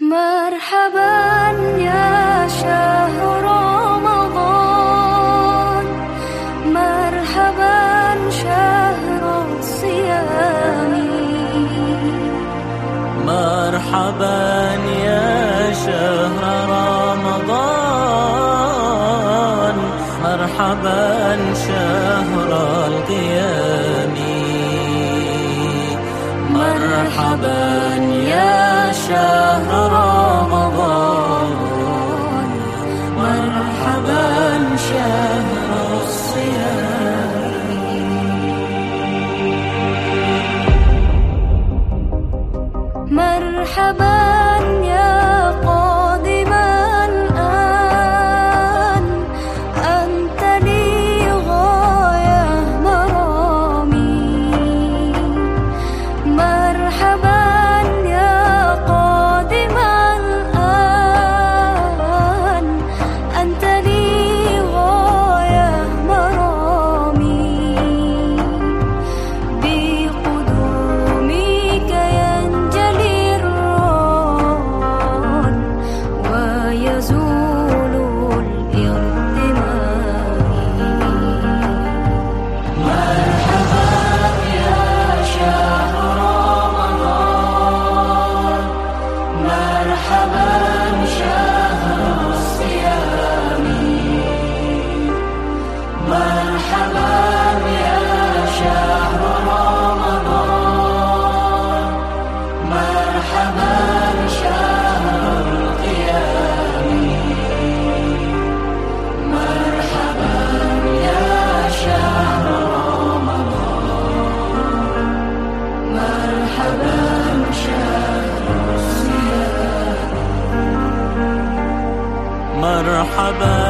مرحبا يا شهر رمضان. مرحبا شهر الصيام. مرحبا يا شهر رمضان. مرحبا شهر القيام. مرحبا يا شهر مرحبا.